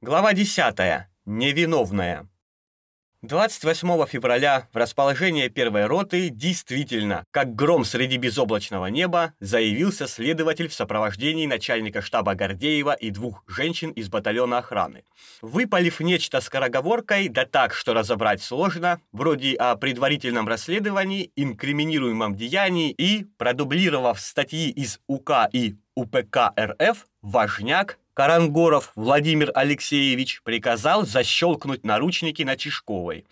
Глава 10. Невиновная. 28 февраля в расположение первой роты действительно, как гром среди безоблачного неба, заявился следователь в сопровождении начальника штаба Гордеева и двух женщин из батальона охраны. Выпалив нечто скороговоркой, да так, что разобрать сложно, вроде о предварительном расследовании, инкриминируемом деянии и, продублировав статьи из УК и УПК РФ, Важняк Карангоров Владимир Алексеевич приказал защелкнуть наручники на Чешковой.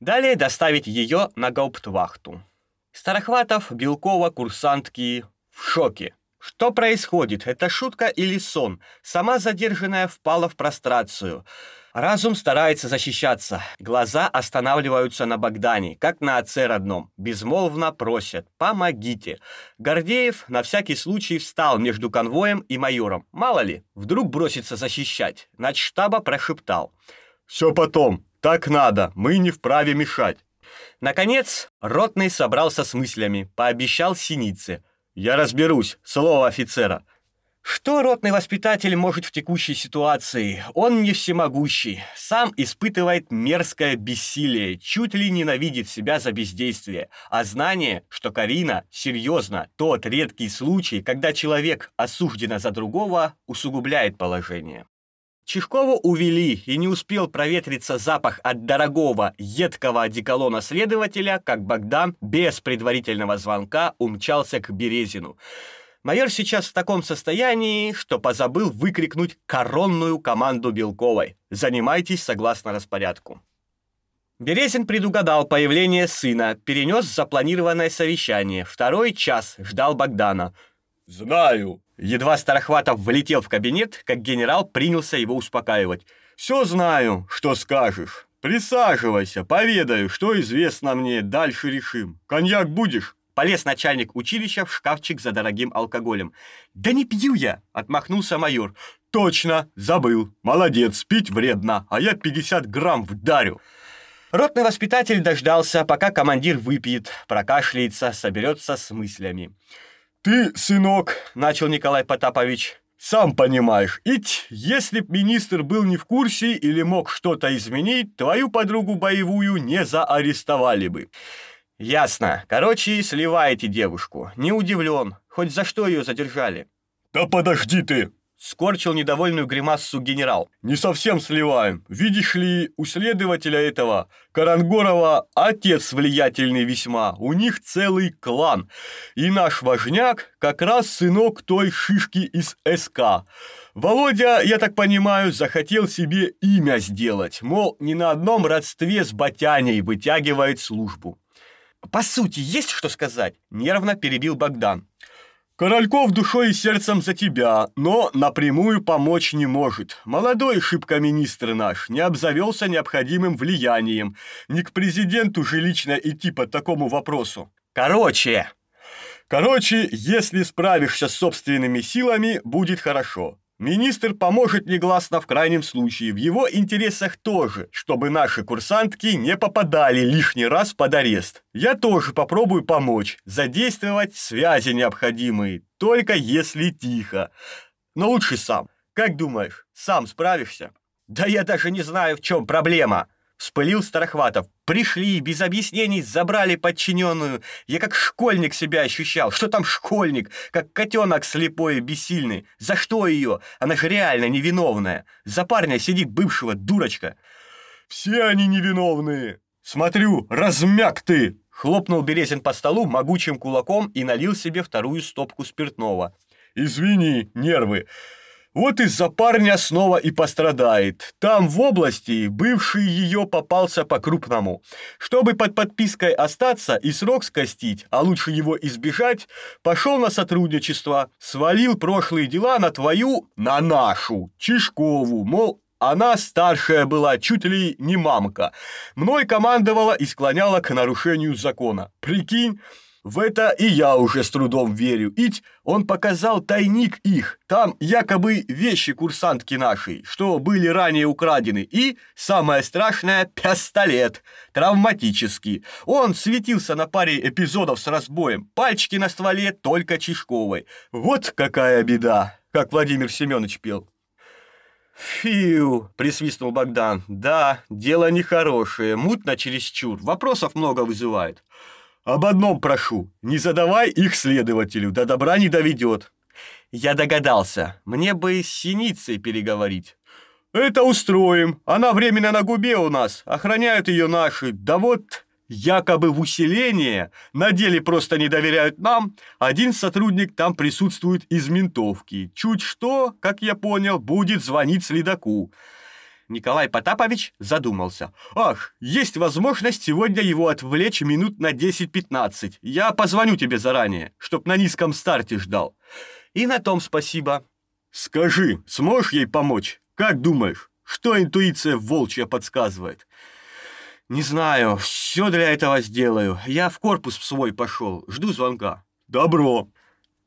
Далее доставить ее на гауптвахту. Старохватов, Белкова, курсантки в шоке. Что происходит? Это шутка или сон? Сама задержанная впала в прострацию. Разум старается защищаться. Глаза останавливаются на Богдане, как на отце родном. Безмолвно просят «помогите». Гордеев на всякий случай встал между конвоем и майором. Мало ли, вдруг бросится защищать. Начштаба прошептал «Все потом, так надо, мы не вправе мешать». Наконец, Ротный собрался с мыслями, пообещал Синице. «Я разберусь, слово офицера». Что ротный воспитатель может в текущей ситуации? Он не всемогущий, сам испытывает мерзкое бессилие, чуть ли ненавидит себя за бездействие. А знание, что Карина серьезно тот редкий случай, когда человек осужден за другого, усугубляет положение. Чешкову увели, и не успел проветриться запах от дорогого, едкого одеколона следователя, как Богдан без предварительного звонка умчался к Березину. Майор сейчас в таком состоянии, что позабыл выкрикнуть коронную команду Белковой. Занимайтесь согласно распорядку. Березин предугадал появление сына, перенес запланированное совещание. Второй час ждал Богдана. «Знаю!» Едва Старохватов влетел в кабинет, как генерал принялся его успокаивать. «Все знаю, что скажешь. Присаживайся, поведаю, что известно мне, дальше решим. Коньяк будешь?» Полез начальник училища в шкафчик за дорогим алкоголем. «Да не пью я!» — отмахнулся майор. «Точно! Забыл! Молодец, пить вредно, а я 50 грамм вдарю!» Ротный воспитатель дождался, пока командир выпьет, прокашляется, соберется с мыслями. «Ты, сынок, — начал Николай Потапович, — сам понимаешь, ведь если б министр был не в курсе или мог что-то изменить, твою подругу боевую не заарестовали бы. Ясно. Короче, сливаете девушку. Не удивлен. Хоть за что ее задержали? Да подожди ты! Скорчил недовольную гримасу генерал. Не совсем сливаем. Видишь ли, у следователя этого Карангорова отец влиятельный весьма. У них целый клан. И наш важняк как раз сынок той шишки из СК. Володя, я так понимаю, захотел себе имя сделать. Мол, не на одном родстве с Батяней вытягивает службу. По сути, есть что сказать? Нервно перебил Богдан. Корольков душой и сердцем за тебя, но напрямую помочь не может. Молодой шибко министр наш, не обзавелся необходимым влиянием. Не к президенту же лично идти по такому вопросу. Короче... Короче, если справишься с собственными силами, будет хорошо. Министр поможет негласно в крайнем случае. В его интересах тоже, чтобы наши курсантки не попадали лишний раз под арест. Я тоже попробую помочь, задействовать связи необходимые, только если тихо. Но лучше сам. Как думаешь, сам справишься? Да я даже не знаю, в чем проблема. Вспылил Старохватов. Пришли, без объяснений забрали подчиненную. Я как школьник себя ощущал. Что там школьник? Как котенок слепой и бессильный. За что ее? Она же реально невиновная. За парня сидит бывшего дурочка. Все они невиновные. Смотрю, размяк ты. Хлопнул Березин по столу могучим кулаком и налил себе вторую стопку спиртного. Извини, нервы. Вот из-за парня снова и пострадает. Там в области бывший ее попался по-крупному. Чтобы под подпиской остаться и срок скостить, а лучше его избежать, пошел на сотрудничество, свалил прошлые дела на твою, на нашу, Чешкову, мол, она старшая была, чуть ли не мамка. Мной командовала и склоняла к нарушению закона. Прикинь, в это и я уже с трудом верю. Ить он показал тайник их. Там якобы вещи курсантки нашей, что были ранее украдены. И, самое страшное, пистолет. Травматический. Он светился на паре эпизодов с разбоем. Пальчики на стволе только Чешковой. Вот какая беда, как Владимир Семенович пел. «Фью!» — присвистнул Богдан. «Да, дело нехорошее, мутно чересчур, вопросов много вызывает». «Об одном прошу, не задавай их следователю, до добра не доведет». «Я догадался, мне бы с синицей переговорить». «Это устроим, она временно на губе у нас, охраняют ее наши, да вот якобы в усиление, на деле просто не доверяют нам, один сотрудник там присутствует из ментовки. Чуть что, как я понял, будет звонить следаку. Николай Потапович задумался. «Ах, есть возможность сегодня его отвлечь минут на 10-15. Я позвоню тебе заранее, чтоб на низком старте ждал». «И на том спасибо». «Скажи, сможешь ей помочь? Как думаешь, что интуиция волчья подсказывает?» «Не знаю, все для этого сделаю. Я в корпус свой пошел, жду звонка». «Добро».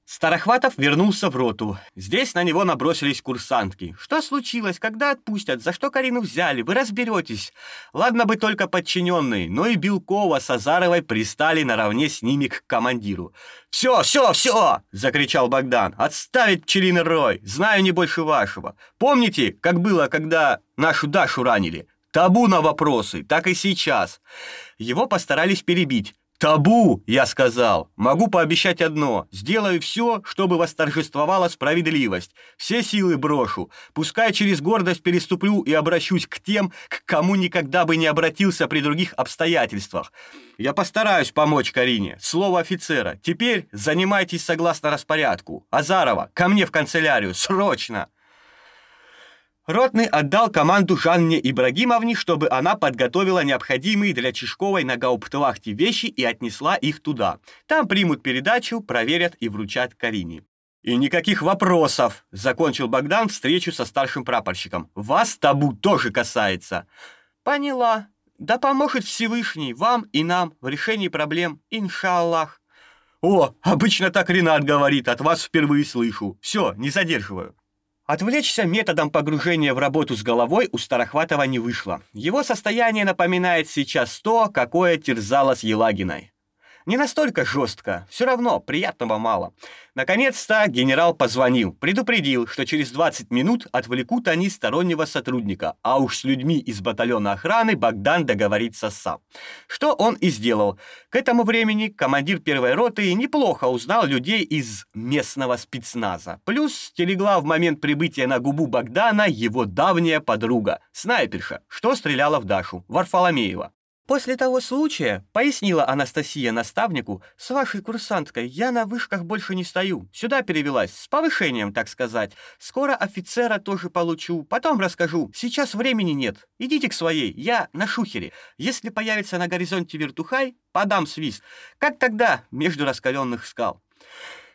Старохватов вернулся в роту. Здесь на него набросились курсантки. «Что случилось? Когда отпустят? За что Карину взяли? Вы разберетесь». Ладно бы только подчиненные, но и Белкова с Азаровой пристали наравне с ними к командиру. «Все, все, все!» — закричал Богдан. «Отставить пчелиный рой! Знаю не больше вашего. Помните, как было, когда нашу Дашу ранили? Табу на вопросы, так и сейчас. Его постарались перебить. «Табу!» — я сказал. «Могу пообещать одно. Сделаю все, чтобы восторжествовала справедливость. Все силы брошу. Пускай через гордость переступлю и обращусь к тем, к кому никогда бы не обратился при других обстоятельствах. Я постараюсь помочь Карине. Слово офицера. Теперь занимайтесь согласно распорядку. Азарова, ко мне в канцелярию. Срочно!» Ротный отдал команду Жанне Ибрагимовне, чтобы она подготовила необходимые для Чешковой на гауптвахте вещи и отнесла их туда. Там примут передачу, проверят и вручат Карине. «И никаких вопросов!» — закончил Богдан встречу со старшим прапорщиком. «Вас табу тоже касается!» «Поняла. Да поможет Всевышний вам и нам в решении проблем, иншаллах!» «О, обычно так Ренат говорит, от вас впервые слышу. Все, не задерживаю». Отвлечься методом погружения в работу с головой у Старохватова не вышло. Его состояние напоминает сейчас то, какое терзало с Елагиной. Не настолько жестко, все равно приятного мало. Наконец-то генерал позвонил, предупредил, что через 20 минут отвлекут они стороннего сотрудника, а уж с людьми из батальона охраны Богдан договорится сам. Что он и сделал. К этому времени командир первой роты неплохо узнал людей из местного спецназа. Плюс стерегла в момент прибытия на губу Богдана его давняя подруга, снайперша, что стреляла в Дашу, Варфоломеева. После того случая, пояснила Анастасия наставнику, с вашей курсанткой я на вышках больше не стою. Сюда перевелась, с повышением, так сказать. Скоро офицера тоже получу, потом расскажу. Сейчас времени нет. Идите к своей, я на шухере. Если появится на горизонте вертухай, подам свист. Как тогда между раскаленных скал.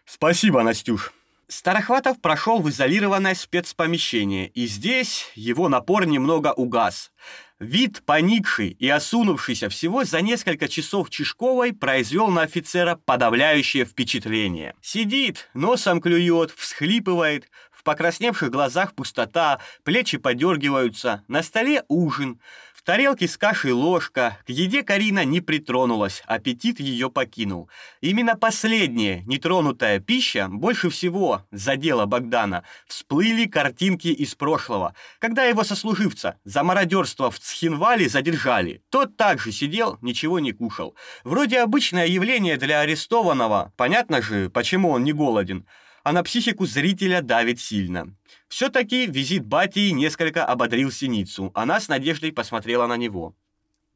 Спасибо, Настюш. Старохватов прошел в изолированное спецпомещение, и здесь его напор немного угас. Вид поникший и осунувшийся всего за несколько часов Чешковой произвел на офицера подавляющее впечатление. Сидит, носом клюет, всхлипывает, в покрасневших глазах пустота, плечи подергиваются, на столе ужин — в тарелке с кашей ложка, к еде Карина не притронулась, аппетит ее покинул. Именно последняя, нетронутая пища, больше всего задела Богдана. Всплыли картинки из прошлого, когда его сослуживца за мародерство в Цхинвале задержали. Тот также сидел, ничего не кушал. Вроде обычное явление для арестованного, понятно же, почему он не голоден а на психику зрителя давит сильно. Все-таки визит Батии несколько ободрил Синицу. Она с надеждой посмотрела на него.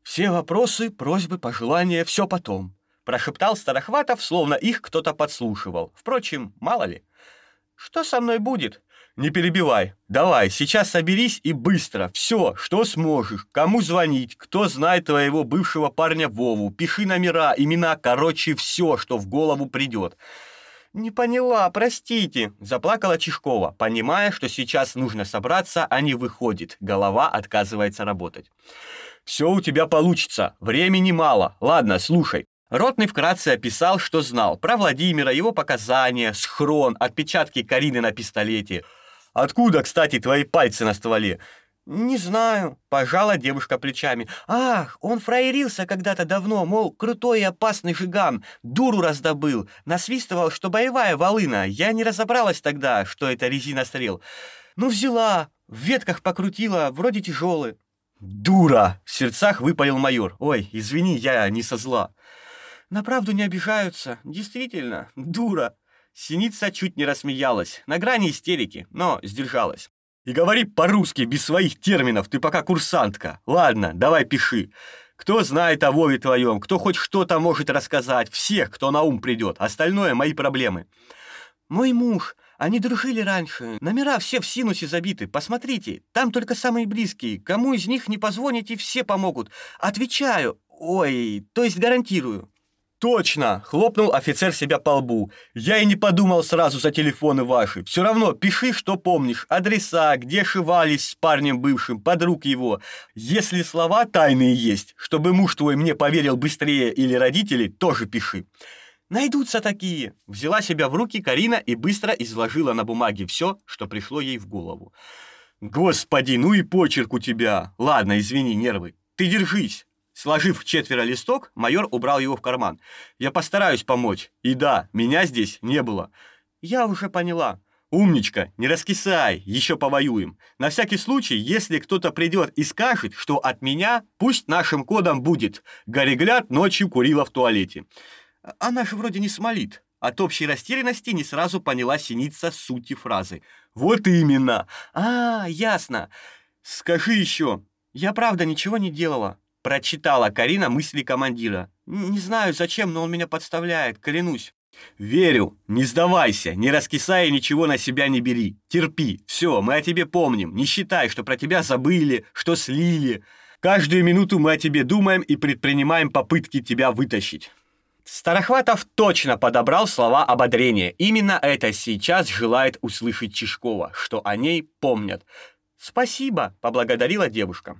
«Все вопросы, просьбы, пожелания, все потом», — прошептал Старохватов, словно их кто-то подслушивал. Впрочем, мало ли. «Что со мной будет?» «Не перебивай. Давай, сейчас соберись и быстро. Все, что сможешь. Кому звонить, кто знает твоего бывшего парня Вову. Пиши номера, имена, короче, все, что в голову придет. «Не поняла, простите», — заплакала Чешкова, понимая, что сейчас нужно собраться, а не выходит, голова отказывается работать. «Все у тебя получится, времени мало. Ладно, слушай». Ротный вкратце описал, что знал про Владимира, его показания, схрон, отпечатки Карины на пистолете. «Откуда, кстати, твои пальцы на стволе?» «Не знаю», — пожала девушка плечами. «Ах, он фраерился когда-то давно, мол, крутой и опасный жиган, дуру раздобыл, насвистывал, что боевая волына. Я не разобралась тогда, что это резинострел. Ну, взяла, В ветках покрутила, вроде тяжелый. «Дура!» — в сердцах выпалил майор. «Ой, извини, я не со зла». «На правду не обижаются. Действительно, дура». Синица чуть не рассмеялась, на грани истерики, но сдержалась. «И говори по-русски, без своих терминов, ты пока курсантка. Ладно, давай пиши. Кто знает о Вове твоем, кто хоть что-то может рассказать, всех, кто на ум придет. Остальное — мои проблемы». «Мой муж. Они дружили раньше. Номера все в синусе забиты. Посмотрите, там только самые близкие. Кому из них не позвоните, все помогут. Отвечаю. Ой, то есть гарантирую». «Точно!» — хлопнул офицер себя по лбу. «Я и не подумал сразу за телефоны ваши. Все равно пиши, что помнишь. Адреса, где шивались с парнем бывшим, подруг его. Если слова тайные есть, чтобы муж твой мне поверил быстрее или родители, тоже пиши». «Найдутся такие!» Взяла себя в руки Карина и быстро изложила на бумаге все, что пришло ей в голову. «Господи, ну и почерк у тебя! Ладно, извини, нервы. Ты держись!» Сложив четверо листок, майор убрал его в карман. «Я постараюсь помочь. И да, меня здесь не было». «Я уже поняла». «Умничка, не раскисай, еще повоюем. На всякий случай, если кто-то придет и скажет, что от меня, пусть нашим кодом будет. Горегляд ночью курила в туалете». «Она же вроде не смолит». От общей растерянности не сразу поняла синица сути фразы. «Вот именно!» «А, ясно. Скажи еще». «Я правда ничего не делала». Прочитала Карина мысли командира. «Не знаю, зачем, но он меня подставляет, клянусь». «Верю. Не сдавайся, не раскисай и ничего на себя не бери. Терпи. Все, мы о тебе помним. Не считай, что про тебя забыли, что слили. Каждую минуту мы о тебе думаем и предпринимаем попытки тебя вытащить». Старохватов точно подобрал слова ободрения. Именно это сейчас желает услышать Чешкова, что о ней помнят. «Спасибо», — поблагодарила девушка.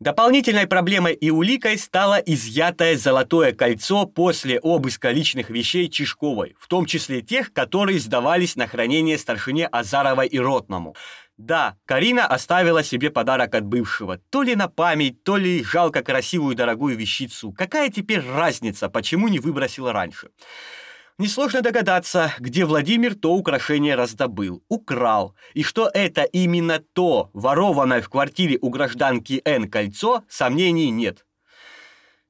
Дополнительной проблемой и уликой стало изъятое золотое кольцо после обыска личных вещей Чешковой, в том числе тех, которые сдавались на хранение старшине Азаровой и Ротному. Да, Карина оставила себе подарок от бывшего, то ли на память, то ли жалко красивую дорогую вещицу. Какая теперь разница, почему не выбросила раньше? Несложно догадаться, где Владимир то украшение раздобыл, украл, и что это именно то, ворованное в квартире у гражданки Н кольцо, сомнений нет.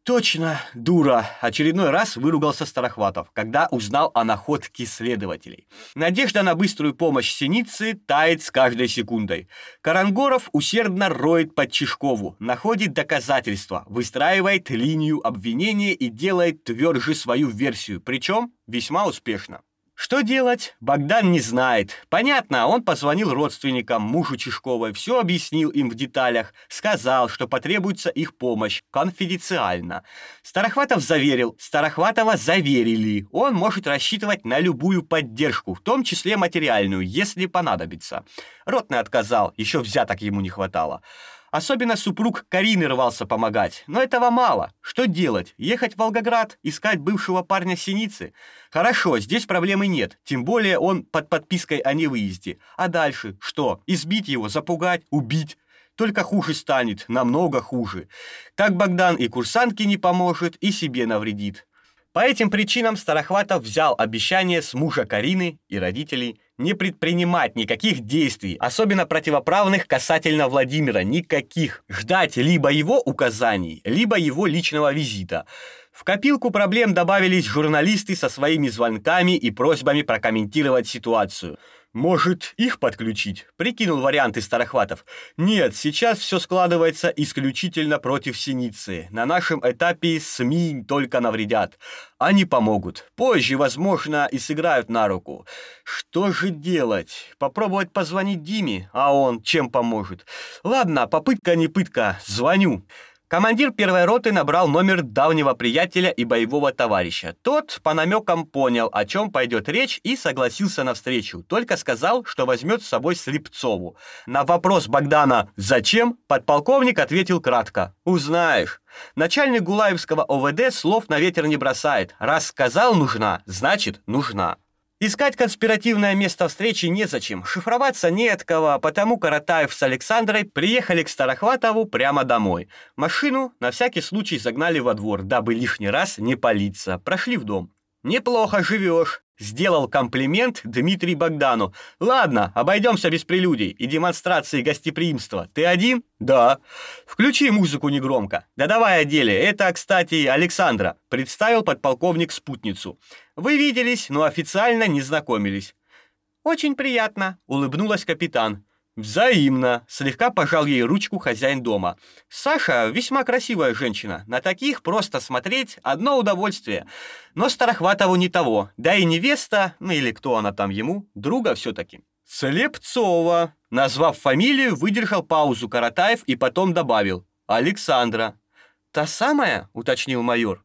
Точно, дура, очередной раз выругался Старохватов, когда узнал о находке следователей. Надежда на быструю помощь Синицы тает с каждой секундой. Карангоров усердно роет под Чешкову, находит доказательства, выстраивает линию обвинения и делает тверже свою версию, причем весьма успешно. Что делать? Богдан не знает. Понятно, он позвонил родственникам, мужу Чешковой, все объяснил им в деталях, сказал, что потребуется их помощь, конфиденциально. Старохватов заверил, Старохватова заверили. Он может рассчитывать на любую поддержку, в том числе материальную, если понадобится. Ротный отказал, еще взяток ему не хватало. Особенно супруг Карины рвался помогать, но этого мало. Что делать? Ехать в Волгоград, искать бывшего парня Синицы? Хорошо, здесь проблемы нет, тем более он под подпиской о невыезде. А дальше что? Избить его, запугать, убить? Только хуже станет, намного хуже. Так Богдан и курсантке не поможет, и себе навредит. По этим причинам Старохватов взял обещание с мужа Карины и родителей не предпринимать никаких действий, особенно противоправных касательно Владимира, никаких. Ждать либо его указаний, либо его личного визита. В копилку проблем добавились журналисты со своими звонками и просьбами прокомментировать ситуацию. Может, их подключить? Прикинул варианты Старохватов. Нет, сейчас все складывается исключительно против Синицы. На нашем этапе СМИ только навредят. Они помогут. Позже, возможно, и сыграют на руку. Что же делать? Попробовать позвонить Диме? А он чем поможет? Ладно, попытка не пытка. Звоню. Командир первой роты набрал номер давнего приятеля и боевого товарища. Тот по намекам понял, о чем пойдет речь, и согласился на встречу. Только сказал, что возьмет с собой Слепцову. На вопрос Богдана «Зачем?» подполковник ответил кратко «Узнаешь». Начальник Гулаевского ОВД слов на ветер не бросает. Раз сказал «нужна», значит «нужна». Искать конспиративное место встречи незачем, шифроваться не от кого, потому Каратаев с Александрой приехали к Старохватову прямо домой. Машину на всякий случай загнали во двор, дабы лишний раз не палиться. Прошли в дом. «Неплохо живешь», Сделал комплимент Дмитрий Богдану. «Ладно, обойдемся без прелюдий и демонстрации гостеприимства. Ты один?» «Да». «Включи музыку негромко». «Да давай о деле. Это, кстати, Александра», — представил подполковник спутницу. «Вы виделись, но официально не знакомились». «Очень приятно», — улыбнулась капитан. «Взаимно!» — слегка пожал ей ручку хозяин дома. «Саша весьма красивая женщина. На таких просто смотреть одно удовольствие. Но Старохватову не того. Да и невеста, ну или кто она там ему, друга все-таки». «Слепцова!» Назвав фамилию, выдержал паузу Каратаев и потом добавил. «Александра». «Та самая?» — уточнил майор.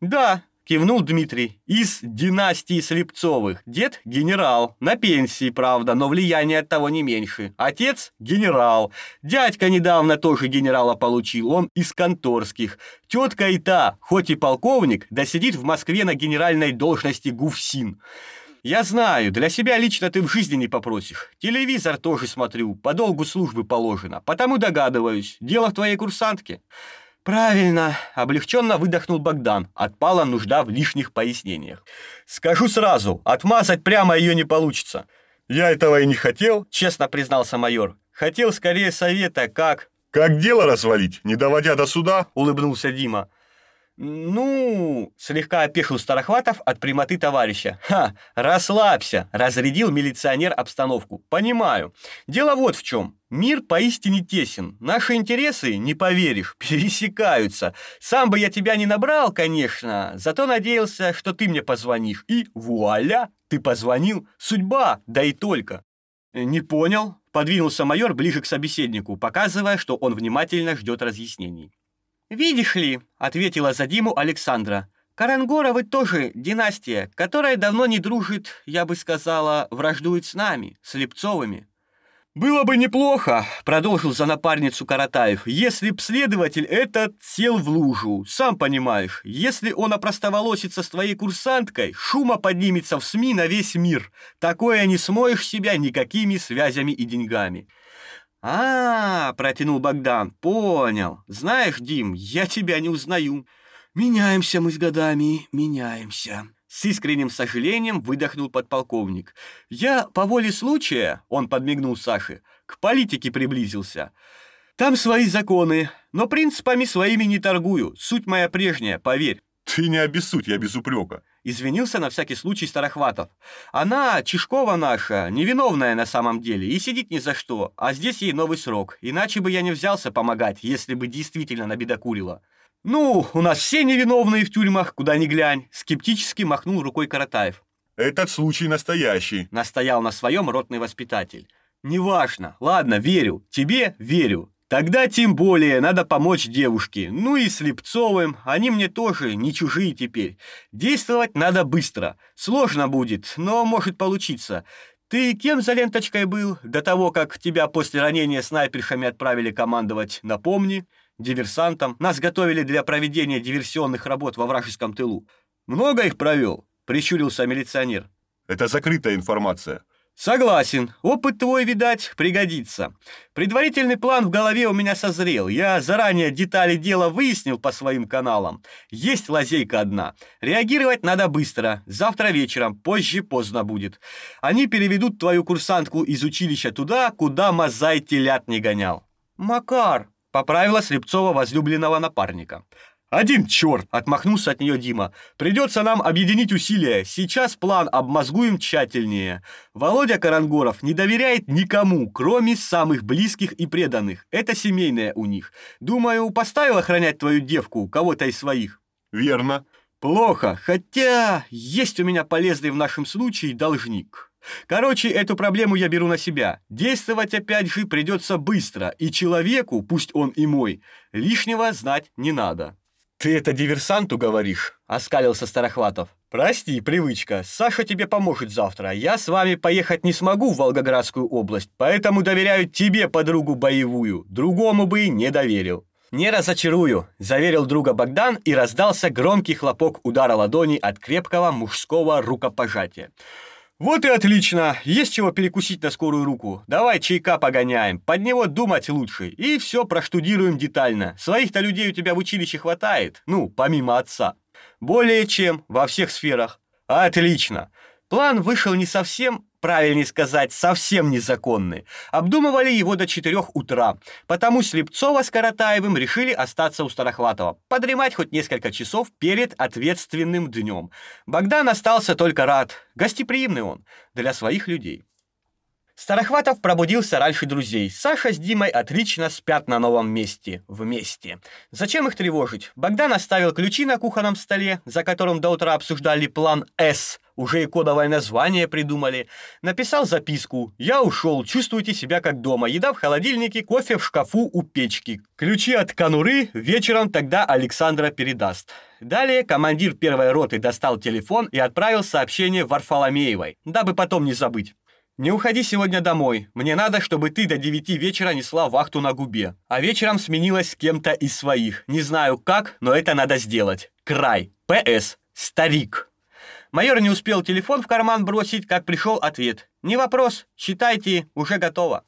«Да, кивнул Дмитрий. Из династии Слепцовых. Дед генерал, на пенсии, правда, но влияние от того не меньше. Отец генерал. Дядька недавно тоже генерала получил, он из конторских. Тетка и та, хоть и полковник, да сидит в Москве на генеральной должности гуфсин. Я знаю, для себя лично ты в жизни не попросишь. Телевизор тоже смотрю, по долгу службы положено. Потому догадываюсь, дело в твоей курсантке. «Правильно», — облегченно выдохнул Богдан. Отпала нужда в лишних пояснениях. «Скажу сразу, отмазать прямо ее не получится». «Я этого и не хотел», — честно признался майор. «Хотел скорее совета, как...» «Как дело развалить, не доводя до суда?» — улыбнулся Дима. «Ну...» — слегка опешил Старохватов от прямоты товарища. «Ха! Расслабься!» — разрядил милиционер обстановку. «Понимаю. Дело вот в чем. Мир поистине тесен. Наши интересы, не поверишь, пересекаются. Сам бы я тебя не набрал, конечно, зато надеялся, что ты мне позвонишь. И вуаля! Ты позвонил. Судьба, да и только». «Не понял», — подвинулся майор ближе к собеседнику, показывая, что он внимательно ждет разъяснений. «Видишь ли», — ответила за Диму Александра, «Карангоровы тоже династия, которая давно не дружит, я бы сказала, враждует с нами, с Лепцовыми». «Было бы неплохо», — продолжил за напарницу Каратаев, «если б следователь этот сел в лужу. Сам понимаешь, если он опростоволосится с твоей курсанткой, шума поднимется в СМИ на весь мир. Такое не смоешь себя никакими связями и деньгами». А, -а, -а протянул Богдан. Понял. Знаешь, Дим, я тебя не узнаю. Меняемся мы с годами, меняемся. С искренним сожалением выдохнул подполковник. Я по воле случая, он подмигнул Саше, к политике приблизился. Там свои законы, но принципами своими не торгую. Суть моя прежняя, поверь. Ты не обессудь, я без упрека. Извинился на всякий случай Старохватов. Она, Чешкова наша, невиновная на самом деле, и сидит ни за что, а здесь ей новый срок. Иначе бы я не взялся помогать, если бы действительно набедокурила. Ну, у нас все невиновные в тюрьмах, куда ни глянь, скептически махнул рукой Каратаев. Этот случай настоящий, настоял на своем ротный воспитатель. Неважно. Ладно, верю. Тебе верю. Тогда тем более надо помочь девушке. Ну и Слепцовым, они мне тоже не чужие теперь. Действовать надо быстро. Сложно будет, но может получиться. Ты кем за ленточкой был до того, как тебя после ранения снайпершами отправили командовать? Напомни. Диверсантом. Нас готовили для проведения диверсионных работ во вражеском тылу. Много их провел? Прищурился милиционер. Это закрытая информация. Согласен. Опыт твой, видать, пригодится. Предварительный план в голове у меня созрел. Я заранее детали дела выяснил по своим каналам. Есть лазейка одна. Реагировать надо быстро. Завтра вечером, позже поздно будет. Они переведут твою курсантку из училища туда, куда Мазай телят не гонял. Макар, поправила Слепцова возлюбленного напарника. «Один черт!» — отмахнулся от нее Дима. «Придется нам объединить усилия. Сейчас план обмозгуем тщательнее. Володя Карангоров не доверяет никому, кроме самых близких и преданных. Это семейное у них. Думаю, поставил охранять твою девку, кого-то из своих». «Верно». «Плохо, хотя есть у меня полезный в нашем случае должник». Короче, эту проблему я беру на себя. Действовать опять же придется быстро, и человеку, пусть он и мой, лишнего знать не надо. «Ты это диверсанту говоришь?» — оскалился Старохватов. «Прости, привычка. Саша тебе поможет завтра. Я с вами поехать не смогу в Волгоградскую область, поэтому доверяю тебе подругу боевую. Другому бы не доверил». «Не разочарую», — заверил друга Богдан и раздался громкий хлопок удара ладони от крепкого мужского рукопожатия. «Вот и отлично! Есть чего перекусить на скорую руку. Давай чайка погоняем, под него думать лучше, и все проштудируем детально. Своих-то людей у тебя в училище хватает, ну, помимо отца. Более чем, во всех сферах. Отлично! План вышел не совсем, правильнее сказать, совсем незаконный. Обдумывали его до 4 утра. Потому Слепцова с Каратаевым решили остаться у Старохватова, подремать хоть несколько часов перед ответственным днем. Богдан остался только рад. Гостеприимный он для своих людей. Старохватов пробудился раньше друзей. Саша с Димой отлично спят на новом месте, вместе. Зачем их тревожить? Богдан оставил ключи на кухонном столе, за которым до утра обсуждали план «С», уже и кодовое название придумали. Написал записку «Я ушел, чувствуйте себя как дома, еда в холодильнике, кофе в шкафу у печки. Ключи от конуры вечером тогда Александра передаст». Далее командир первой роты достал телефон и отправил сообщение Варфоломеевой, дабы потом не забыть. Не уходи сегодня домой. Мне надо, чтобы ты до девяти вечера несла вахту на губе. А вечером сменилась с кем-то из своих. Не знаю как, но это надо сделать. Край. П.С. Старик. Майор не успел телефон в карман бросить, как пришел ответ. Не вопрос, считайте, уже готово.